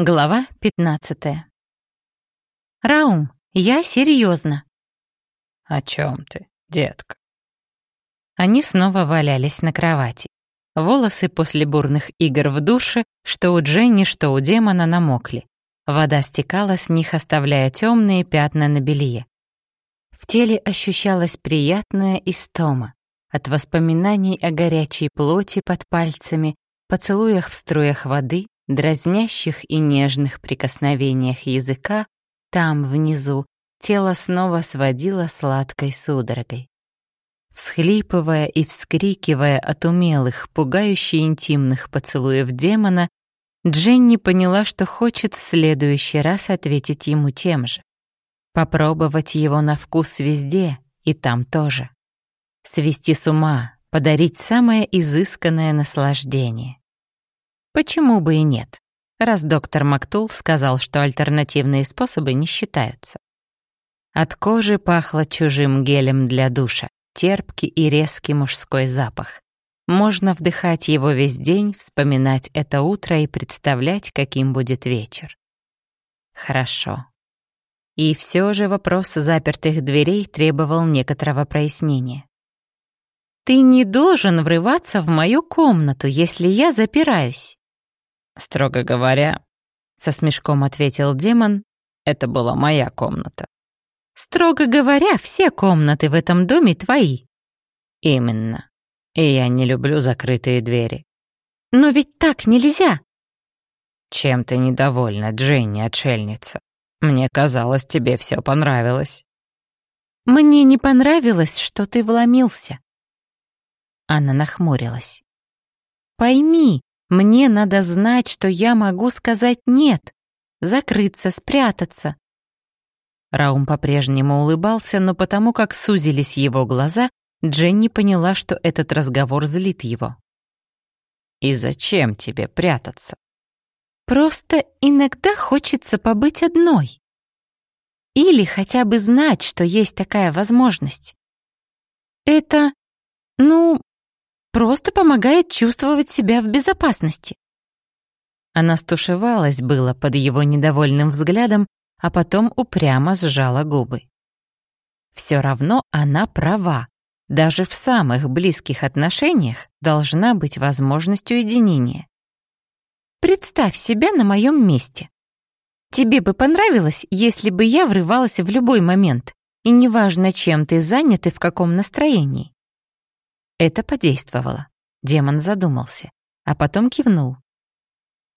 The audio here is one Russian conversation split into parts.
Глава 15. Раум, я серьезно. О чем ты, детка? Они снова валялись на кровати. Волосы после бурных игр в душе, что у Дженни, что у демона, намокли. Вода стекала с них, оставляя темные пятна на белье. В теле ощущалась приятная истома от воспоминаний о горячей плоти под пальцами, поцелуях в струях воды, дразнящих и нежных прикосновениях языка, там, внизу, тело снова сводило сладкой судорогой. Всхлипывая и вскрикивая от умелых, пугающе интимных поцелуев демона, Дженни поняла, что хочет в следующий раз ответить ему тем же. Попробовать его на вкус везде, и там тоже. Свести с ума, подарить самое изысканное наслаждение. Почему бы и нет, раз доктор Мактул сказал, что альтернативные способы не считаются. От кожи пахло чужим гелем для душа, терпкий и резкий мужской запах. Можно вдыхать его весь день, вспоминать это утро и представлять, каким будет вечер. Хорошо. И все же вопрос запертых дверей требовал некоторого прояснения. «Ты не должен врываться в мою комнату, если я запираюсь». Строго говоря, со смешком ответил демон, это была моя комната. Строго говоря, все комнаты в этом доме твои. Именно. И я не люблю закрытые двери. Но ведь так нельзя. Чем ты недовольна, Дженни, отшельница? Мне казалось, тебе все понравилось. Мне не понравилось, что ты вломился. Она нахмурилась. Пойми, мне надо знать, что я могу сказать «нет», закрыться, спрятаться. Раум по-прежнему улыбался, но потому как сузились его глаза, Дженни поняла, что этот разговор злит его. «И зачем тебе прятаться?» «Просто иногда хочется побыть одной. Или хотя бы знать, что есть такая возможность. Это, ну, Просто помогает чувствовать себя в безопасности. Она стушевалась было под его недовольным взглядом, а потом упрямо сжала губы. Все равно она права. Даже в самых близких отношениях должна быть возможность уединения. Представь себя на моем месте. Тебе бы понравилось, если бы я врывалась в любой момент, и неважно, чем ты занят и в каком настроении. Это подействовало. Демон задумался, а потом кивнул.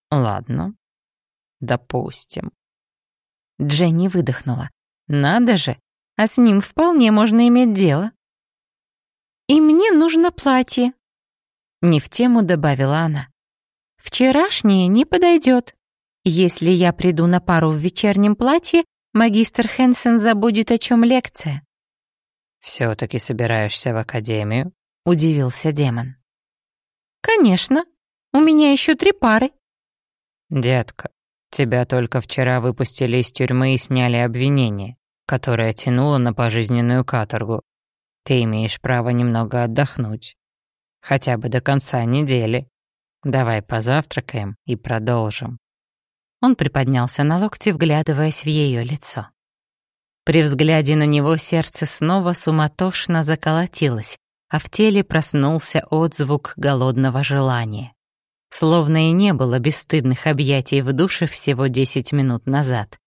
«Ладно, допустим». Дженни выдохнула. «Надо же, а с ним вполне можно иметь дело». «И мне нужно платье», — не в тему добавила она. «Вчерашнее не подойдет. Если я приду на пару в вечернем платье, магистр Хэнсон забудет, о чем лекция». «Все-таки собираешься в академию?» — удивился демон. «Конечно. У меня еще три пары». «Детка, тебя только вчера выпустили из тюрьмы и сняли обвинение, которое тянуло на пожизненную каторгу. Ты имеешь право немного отдохнуть. Хотя бы до конца недели. Давай позавтракаем и продолжим». Он приподнялся на локте, вглядываясь в ее лицо. При взгляде на него сердце снова суматошно заколотилось, а в теле проснулся отзвук голодного желания. Словно и не было бесстыдных объятий в душе всего десять минут назад.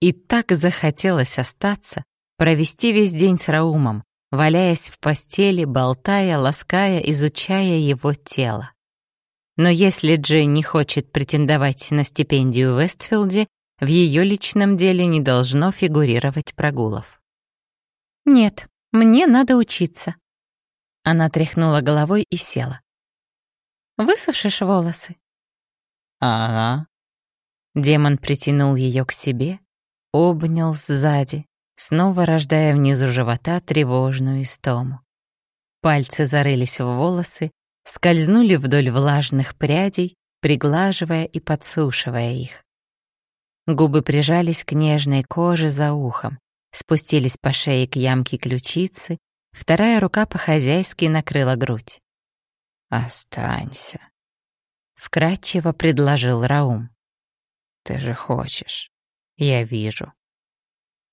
И так захотелось остаться, провести весь день с Раумом, валяясь в постели, болтая, лаская, изучая его тело. Но если Джейн не хочет претендовать на стипендию в Вестфилде, в ее личном деле не должно фигурировать прогулов. «Нет, мне надо учиться», она тряхнула головой и села. «Высушишь волосы?» «Ага». Демон притянул ее к себе, обнял сзади, снова рождая внизу живота тревожную истому. Пальцы зарылись в волосы, скользнули вдоль влажных прядей, приглаживая и подсушивая их. Губы прижались к нежной коже за ухом, спустились по шее к ямке ключицы, Вторая рука по-хозяйски накрыла грудь. «Останься», — вкратчиво предложил Раум. Ты же хочешь. Я вижу.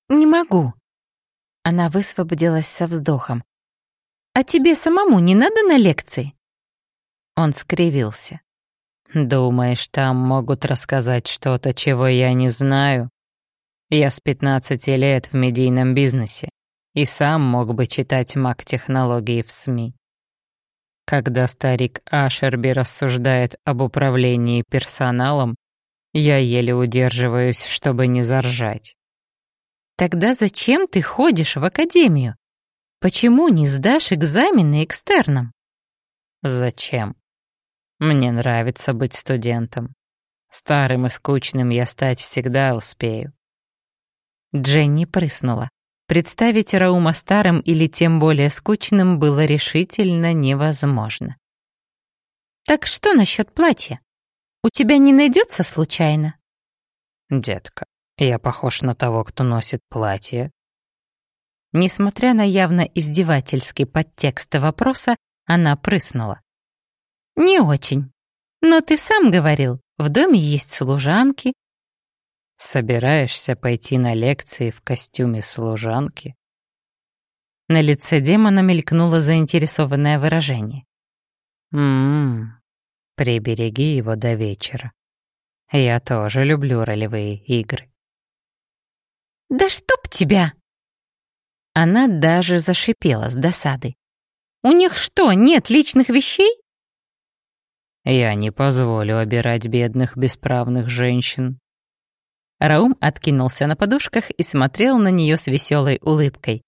Не могу. Она высвободилась со вздохом. А тебе самому не надо на лекции? Он скривился. Думаешь, там могут рассказать что-то, чего я не знаю? Я с 15 лет в медийном бизнесе и сам мог бы читать маг-технологии в СМИ. Когда старик Ашерби рассуждает об управлении персоналом, я еле удерживаюсь, чтобы не заржать. Тогда зачем ты ходишь в академию? Почему не сдашь экзамены экстерном? Зачем? Мне нравится быть студентом. Старым и скучным я стать всегда успею. Дженни прыснула. Представить Раума старым или тем более скучным было решительно невозможно. «Так что насчет платья? У тебя не найдется случайно?» «Детка, я похож на того, кто носит платье». Несмотря на явно издевательский подтекст вопроса, она прыснула. «Не очень. Но ты сам говорил, в доме есть служанки, Собираешься пойти на лекции в костюме служанки? На лице демона мелькнуло заинтересованное выражение. «М-м, прибереги его до вечера. Я тоже люблю ролевые игры». «Да чтоб тебя!» Она даже зашипела с досады. «У них что, нет личных вещей?» «Я не позволю обирать бедных бесправных женщин», Раум откинулся на подушках и смотрел на нее с веселой улыбкой.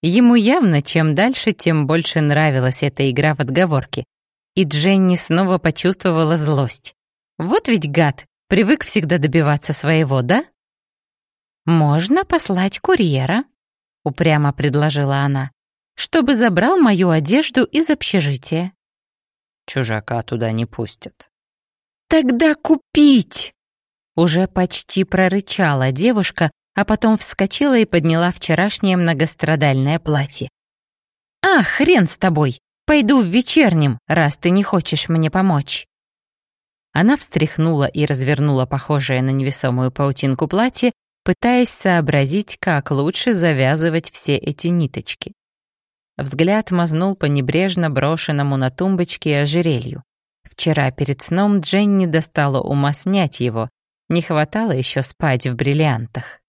Ему явно чем дальше, тем больше нравилась эта игра в отговорки. И Дженни снова почувствовала злость. Вот ведь гад, привык всегда добиваться своего, да? «Можно послать курьера», — упрямо предложила она, «чтобы забрал мою одежду из общежития». «Чужака туда не пустят». «Тогда купить!» Уже почти прорычала девушка, а потом вскочила и подняла вчерашнее многострадальное платье. «А, хрен с тобой! Пойду в вечернем, раз ты не хочешь мне помочь!» Она встряхнула и развернула похожее на невесомую паутинку платье, пытаясь сообразить, как лучше завязывать все эти ниточки. Взгляд мазнул по небрежно брошенному на тумбочке ожерелью. Вчера перед сном Дженни достала ума снять его, не хватало еще спать в бриллиантах.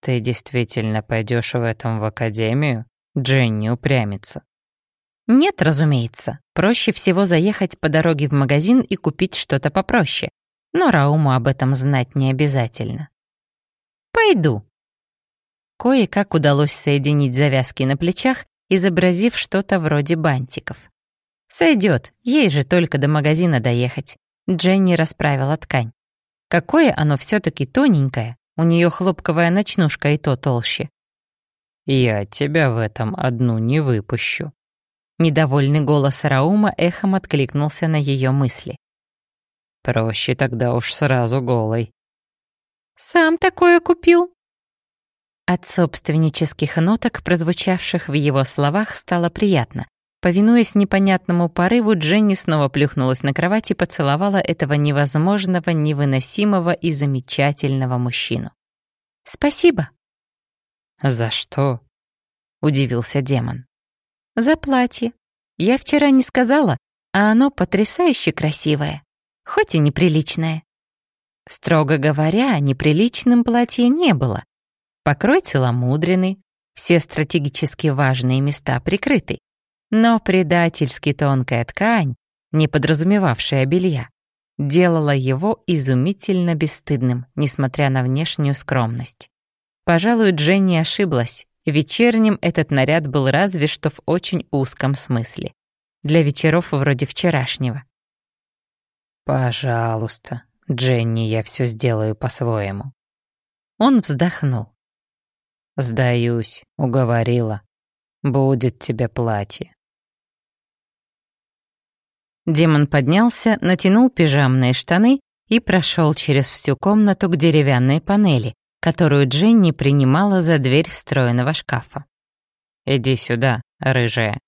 «Ты действительно пойдешь в этом в академию?» Дженни упрямится. «Нет, разумеется. Проще всего заехать по дороге в магазин и купить что-то попроще. Но Рауму об этом знать не обязательно». «Пойду». Кое-как удалось соединить завязки на плечах, изобразив что-то вроде бантиков. Сойдет, ей же только до магазина доехать. Дженни расправила ткань. Какое оно все таки тоненькое, у нее хлопковая ночнушка и то толще. «Я тебя в этом одну не выпущу». Недовольный голос Раума эхом откликнулся на ее мысли. «Проще тогда уж сразу голой». «Сам такое купил?» От собственнических ноток, прозвучавших в его словах, стало приятно. Повинуясь непонятному порыву, Дженни снова плюхнулась на кровать и поцеловала этого невозможного, невыносимого и замечательного мужчину. «Спасибо». «За что?» — удивился демон. «За платье. Я вчера не сказала, а оно потрясающе красивое, хоть и неприличное. Строго говоря, неприличным платье не было. Покрой целомудренный, все стратегически важные места прикрыты. Но предательски тонкая ткань, не подразумевавшая белья, делала его изумительно бесстыдным, несмотря на внешнюю скромность. Пожалуй, Дженни ошиблась. Вечерним этот наряд был разве что в очень узком смысле. Для вечеров вроде вчерашнего. «Пожалуйста, Дженни, я все сделаю по-своему». Он вздохнул. «Сдаюсь, уговорила. Будет тебе платье». Демон поднялся, натянул пижамные штаны и прошел через всю комнату к деревянной панели, которую Дженни принимала за дверь встроенного шкафа. «Иди сюда, рыжая».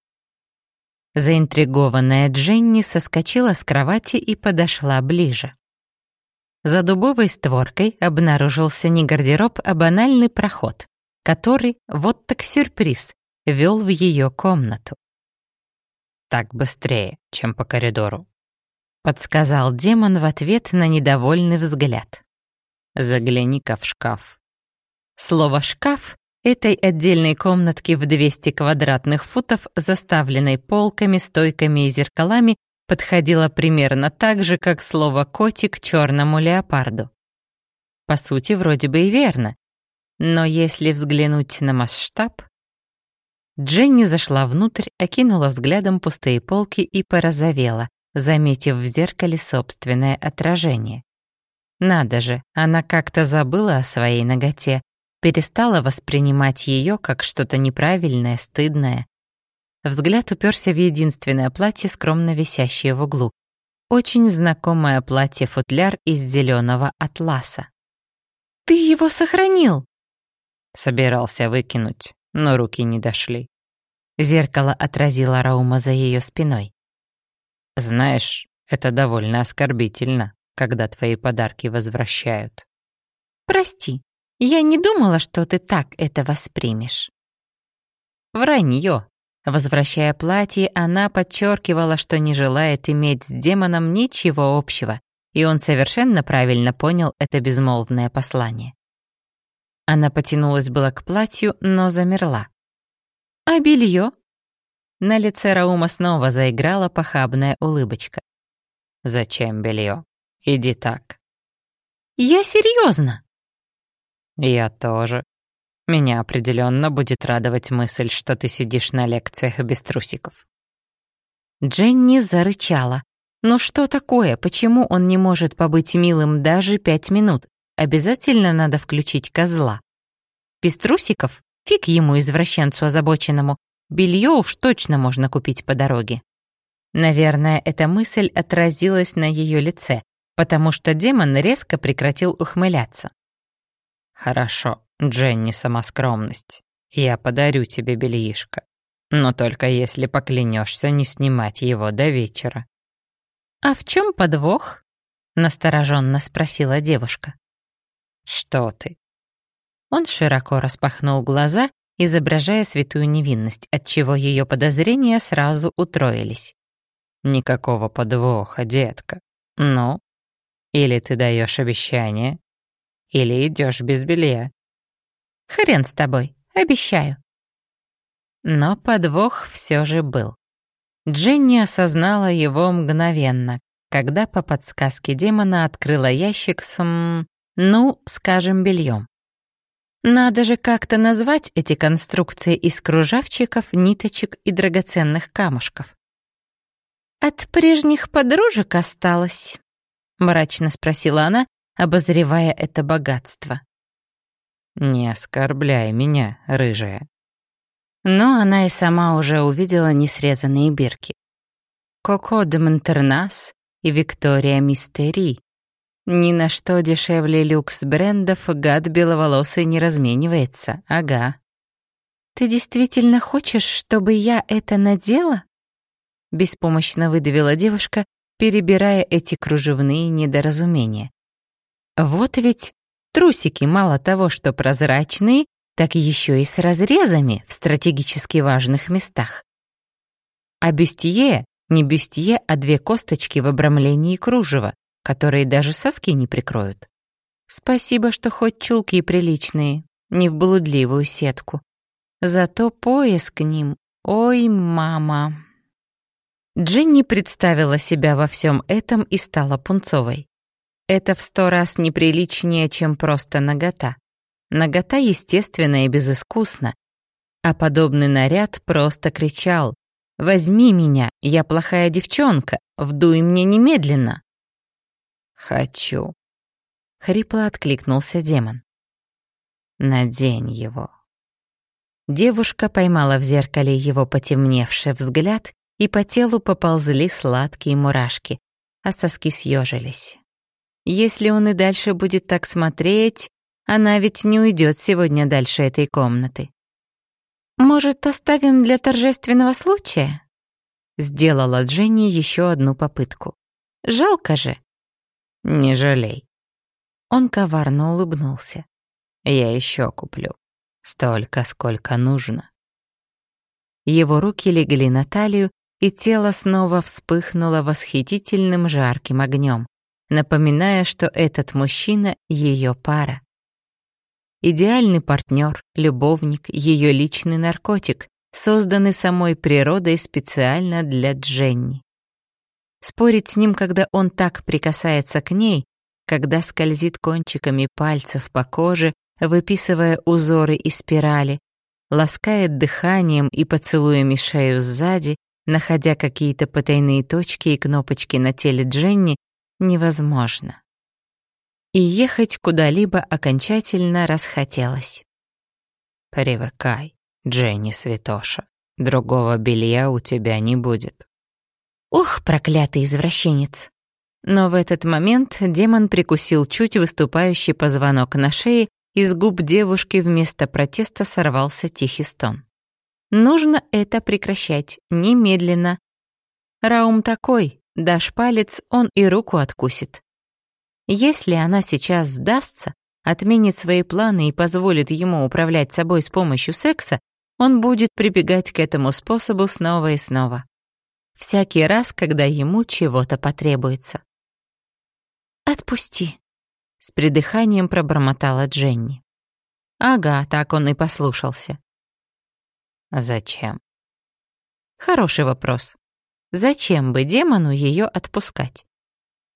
Заинтригованная Дженни соскочила с кровати и подошла ближе. За дубовой створкой обнаружился не гардероб, а банальный проход, который, вот так сюрприз, вел в ее комнату. «Так быстрее, чем по коридору», — подсказал демон в ответ на недовольный взгляд. «Загляни-ка в шкаф». Слово «шкаф» этой отдельной комнатки в 200 квадратных футов, заставленной полками, стойками и зеркалами, подходило примерно так же, как слово «котик» черному леопарду. По сути, вроде бы и верно. Но если взглянуть на масштаб... Дженни зашла внутрь, окинула взглядом пустые полки и порозовела, заметив в зеркале собственное отражение. Надо же, она как-то забыла о своей ноготе, перестала воспринимать ее как что-то неправильное, стыдное. Взгляд уперся в единственное платье, скромно висящее в углу. Очень знакомое платье-футляр из зеленого атласа. «Ты его сохранил!» Собирался выкинуть, но руки не дошли. Зеркало отразило Раума за ее спиной. «Знаешь, это довольно оскорбительно, когда твои подарки возвращают». «Прости, я не думала, что ты так это воспримешь». Вранье. Возвращая платье, она подчеркивала, что не желает иметь с демоном ничего общего, и он совершенно правильно понял это безмолвное послание. Она потянулась было к платью, но замерла. «А белье?» На лице Раума снова заиграла похабная улыбочка. «Зачем белье? Иди так». «Я серьезно. «Я тоже. Меня определенно будет радовать мысль, что ты сидишь на лекциях без трусиков». Дженни зарычала. «Ну что такое? Почему он не может побыть милым даже пять минут? Обязательно надо включить козла. Без трусиков? Фиг ему, извращенцу озабоченному. Белье уж точно можно купить по дороге». Наверное, эта мысль отразилась на ее лице, потому что демон резко прекратил ухмыляться. «Хорошо, Дженни сама скромность. Я подарю тебе бельишко. Но только если поклянешься не снимать его до вечера». «А в чем подвох?» — настороженно спросила девушка. «Что ты?» Он широко распахнул глаза, изображая святую невинность, отчего ее подозрения сразу утроились. «Никакого подвоха, детка. Ну, или ты даешь обещание, или идешь без белья. Хрен с тобой, обещаю. Но подвох все же был. Дженни осознала его мгновенно, когда по подсказке демона открыла ящик с, ну, скажем, бельем. Надо же как-то назвать эти конструкции из кружавчиков, ниточек и драгоценных камушков. «От прежних подружек осталось?» — мрачно спросила она, обозревая это богатство. «Не оскорбляй меня, рыжая». Но она и сама уже увидела несрезанные бирки. Коко де Монтернас и Виктория Мистери. Ни на что дешевле люкс брендов гад беловолосый не разменивается, ага. «Ты действительно хочешь, чтобы я это надела?» Беспомощно выдавила девушка, перебирая эти кружевные недоразумения. Вот ведь трусики мало того, что прозрачные, так еще и с разрезами в стратегически важных местах. А бюстье не бюстье, а две косточки в обрамлении кружева, которые даже соски не прикроют. Спасибо, что хоть чулки приличные, не в блудливую сетку. Зато пояс к ним, ой, мама. Дженни представила себя во всем этом и стала пунцовой. Это в сто раз неприличнее, чем просто нагота. Нагота естественна и безыскусна. А подобный наряд просто кричал «Возьми меня, я плохая девчонка, вдуй мне немедленно!» «Хочу», — хрипло откликнулся демон. «Надень его». Девушка поймала в зеркале его потемневший взгляд, и по телу поползли сладкие мурашки, а соски съежились. Если он и дальше будет так смотреть, она ведь не уйдет сегодня дальше этой комнаты. «Может, оставим для торжественного случая?» Сделала Дженни еще одну попытку. «Жалко же». «Не жалей. Он коварно улыбнулся. «Я еще куплю. Столько, сколько нужно». Его руки легли на талию, и тело снова вспыхнуло восхитительным жарким огнем, напоминая, что этот мужчина — ее пара. Идеальный партнер, любовник, ее личный наркотик, созданный самой природой специально для Дженни. Спорить с ним, когда он так прикасается к ней, когда скользит кончиками пальцев по коже, выписывая узоры и спирали, ласкает дыханием и поцелуями шею сзади, находя какие-то потайные точки и кнопочки на теле Дженни, невозможно. И ехать куда-либо окончательно расхотелось. «Привыкай, Дженни Святоша. Другого белья у тебя не будет». Ух, проклятый извращенец! Но в этот момент демон прикусил чуть выступающий позвонок на шее, и с губ девушки вместо протеста сорвался тихий стон. Нужно это прекращать, немедленно. Раум такой, дашь палец, он и руку откусит. Если она сейчас сдастся, отменит свои планы и позволит ему управлять собой с помощью секса, он будет прибегать к этому способу снова и снова. Всякий раз, когда ему чего-то потребуется. «Отпусти», — с придыханием пробормотала Дженни. Ага, так он и послушался. Зачем? Хороший вопрос. Зачем бы демону ее отпускать?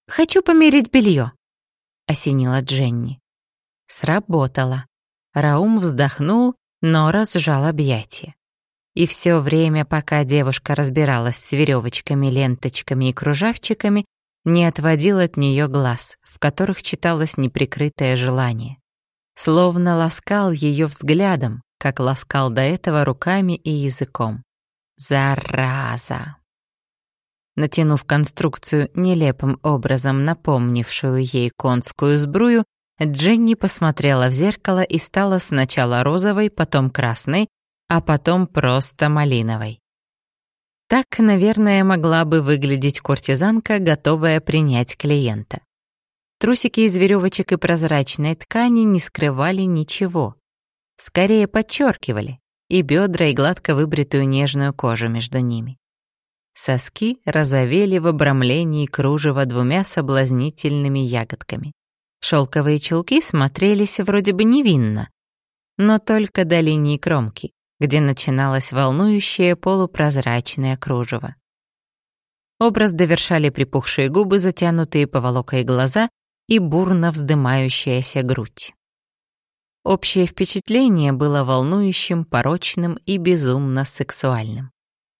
Хочу померить белье, осенила Дженни. Сработало. Раум вздохнул, но разжал объятия. И все время, пока девушка разбиралась с веревочками, ленточками и кружавчиками, не отводил от нее глаз, в которых читалось неприкрытое желание. Словно ласкал ее взглядом, как ласкал до этого руками и языком. Зараза! Натянув конструкцию нелепым образом напомнившую ей конскую сбрую, Дженни посмотрела в зеркало и стала сначала розовой, потом красной, а потом просто малиновой. Так, наверное, могла бы выглядеть куртизанка, готовая принять клиента. Трусики из веревочек и прозрачной ткани не скрывали ничего скорее подчеркивали и бедра, и гладко выбритую нежную кожу между ними. Соски розовели в обрамлении кружева двумя соблазнительными ягодками. Шелковые чулки смотрелись вроде бы невинно, но только до линии кромки, где начиналось волнующее полупрозрачное кружево. Образ довершали припухшие губы, затянутые поволокой глаза и бурно вздымающаяся грудь. Общее впечатление было волнующим, порочным и безумно сексуальным.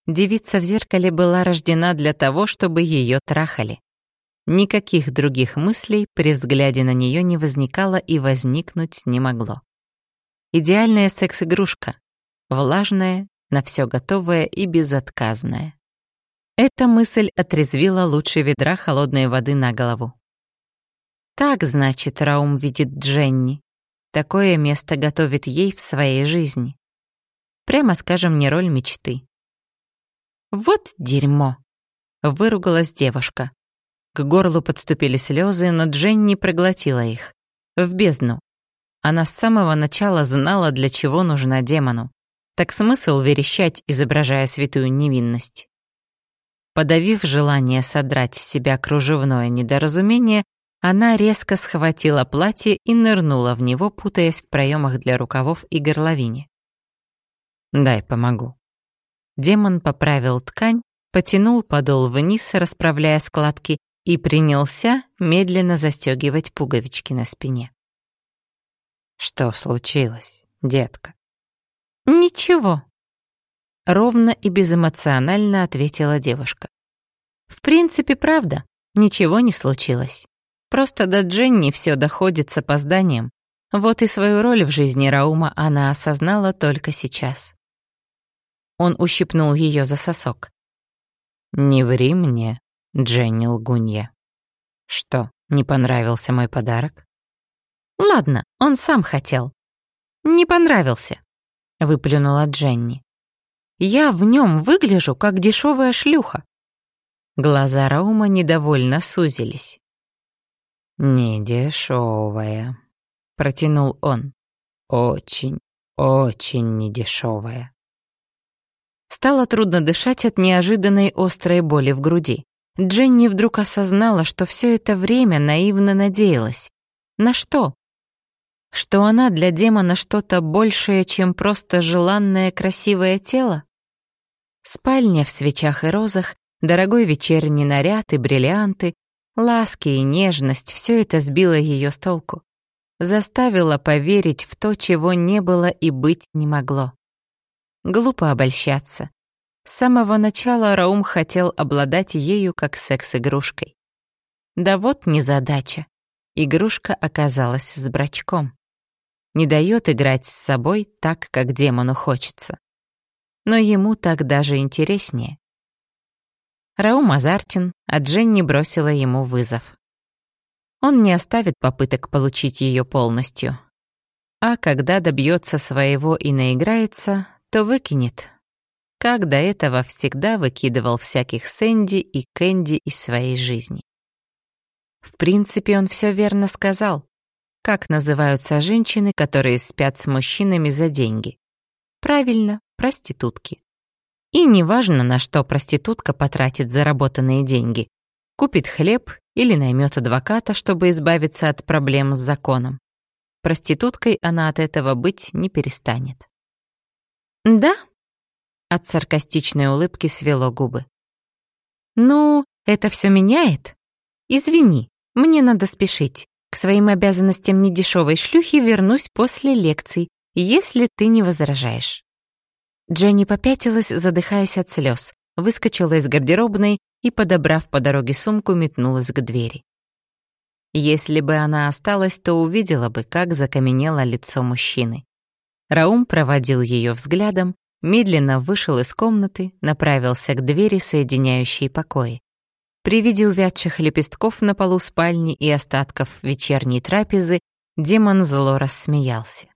Девица в зеркале была рождена для того, чтобы ее трахали. Никаких других мыслей при взгляде на нее не возникало и возникнуть не могло. Идеальная секс-игрушка, влажная, на все готовая и безотказная. Эта мысль отрезвила лучше ведра холодной воды на голову. Так, значит, Раум видит Дженни. Такое место готовит ей в своей жизни. Прямо скажем, не роль мечты. «Вот дерьмо!» — выругалась девушка. К горлу подступили слезы, но Дженни проглотила их. В бездну. Она с самого начала знала, для чего нужна демону. Так смысл верещать, изображая святую невинность. Подавив желание содрать с себя кружевное недоразумение, она резко схватила платье и нырнула в него, путаясь в проемах для рукавов и горловине. «Дай помогу». Демон поправил ткань, потянул подол вниз, расправляя складки, и принялся медленно застегивать пуговички на спине. «Что случилось, детка?» «Ничего», — ровно и безэмоционально ответила девушка. «В принципе, правда, ничего не случилось. Просто до Дженни все доходит с опозданием. Вот и свою роль в жизни Раума она осознала только сейчас. Он ущипнул ее за сосок. «Не ври мне, Дженни лгунья. Что, не понравился мой подарок?» «Ладно, он сам хотел». «Не понравился», — выплюнула Дженни. «Я в нем выгляжу, как дешевая шлюха». Глаза Раума недовольно сузились. «Недешевая», — протянул он. «Очень, очень недешевая». Стало трудно дышать от неожиданной острой боли в груди. Дженни вдруг осознала, что все это время наивно надеялась. На что? Что она для демона что-то большее, чем просто желанное красивое тело? Спальня в свечах и розах, дорогой вечерний наряд и бриллианты, ласки и нежность — все это сбило ее с толку. Заставило поверить в то, чего не было и быть не могло. Глупо обольщаться. С самого начала Раум хотел обладать ею как секс-игрушкой. Да вот незадача. Игрушка оказалась с брачком. Не дает играть с собой так, как демону хочется. Но ему так даже интереснее. Раум азартен, а Дженни бросила ему вызов. Он не оставит попыток получить ее полностью. А когда добьется своего и наиграется, то выкинет, как до этого всегда выкидывал всяких Сэнди и Кэнди из своей жизни. В принципе, он все верно сказал. Как называются женщины, которые спят с мужчинами за деньги? Правильно, проститутки. И неважно, на что проститутка потратит заработанные деньги. Купит хлеб или наймет адвоката, чтобы избавиться от проблем с законом. Проституткой она от этого быть не перестанет. «Да?» От саркастичной улыбки свело губы. «Ну, это все меняет? Извини, мне надо спешить. К своим обязанностям недешевой шлюхи вернусь после лекций, если ты не возражаешь». Дженни попятилась, задыхаясь от слез, выскочила из гардеробной и, подобрав по дороге сумку, метнулась к двери. Если бы она осталась, то увидела бы, как закаменело лицо мужчины. Раум проводил ее взглядом, медленно вышел из комнаты, направился к двери, соединяющей покои. При виде увядших лепестков на полу спальни и остатков вечерней трапезы демон зло рассмеялся.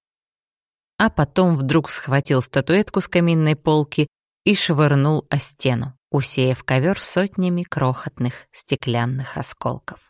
А потом вдруг схватил статуэтку с каминной полки и швырнул о стену, усеяв ковер сотнями крохотных стеклянных осколков.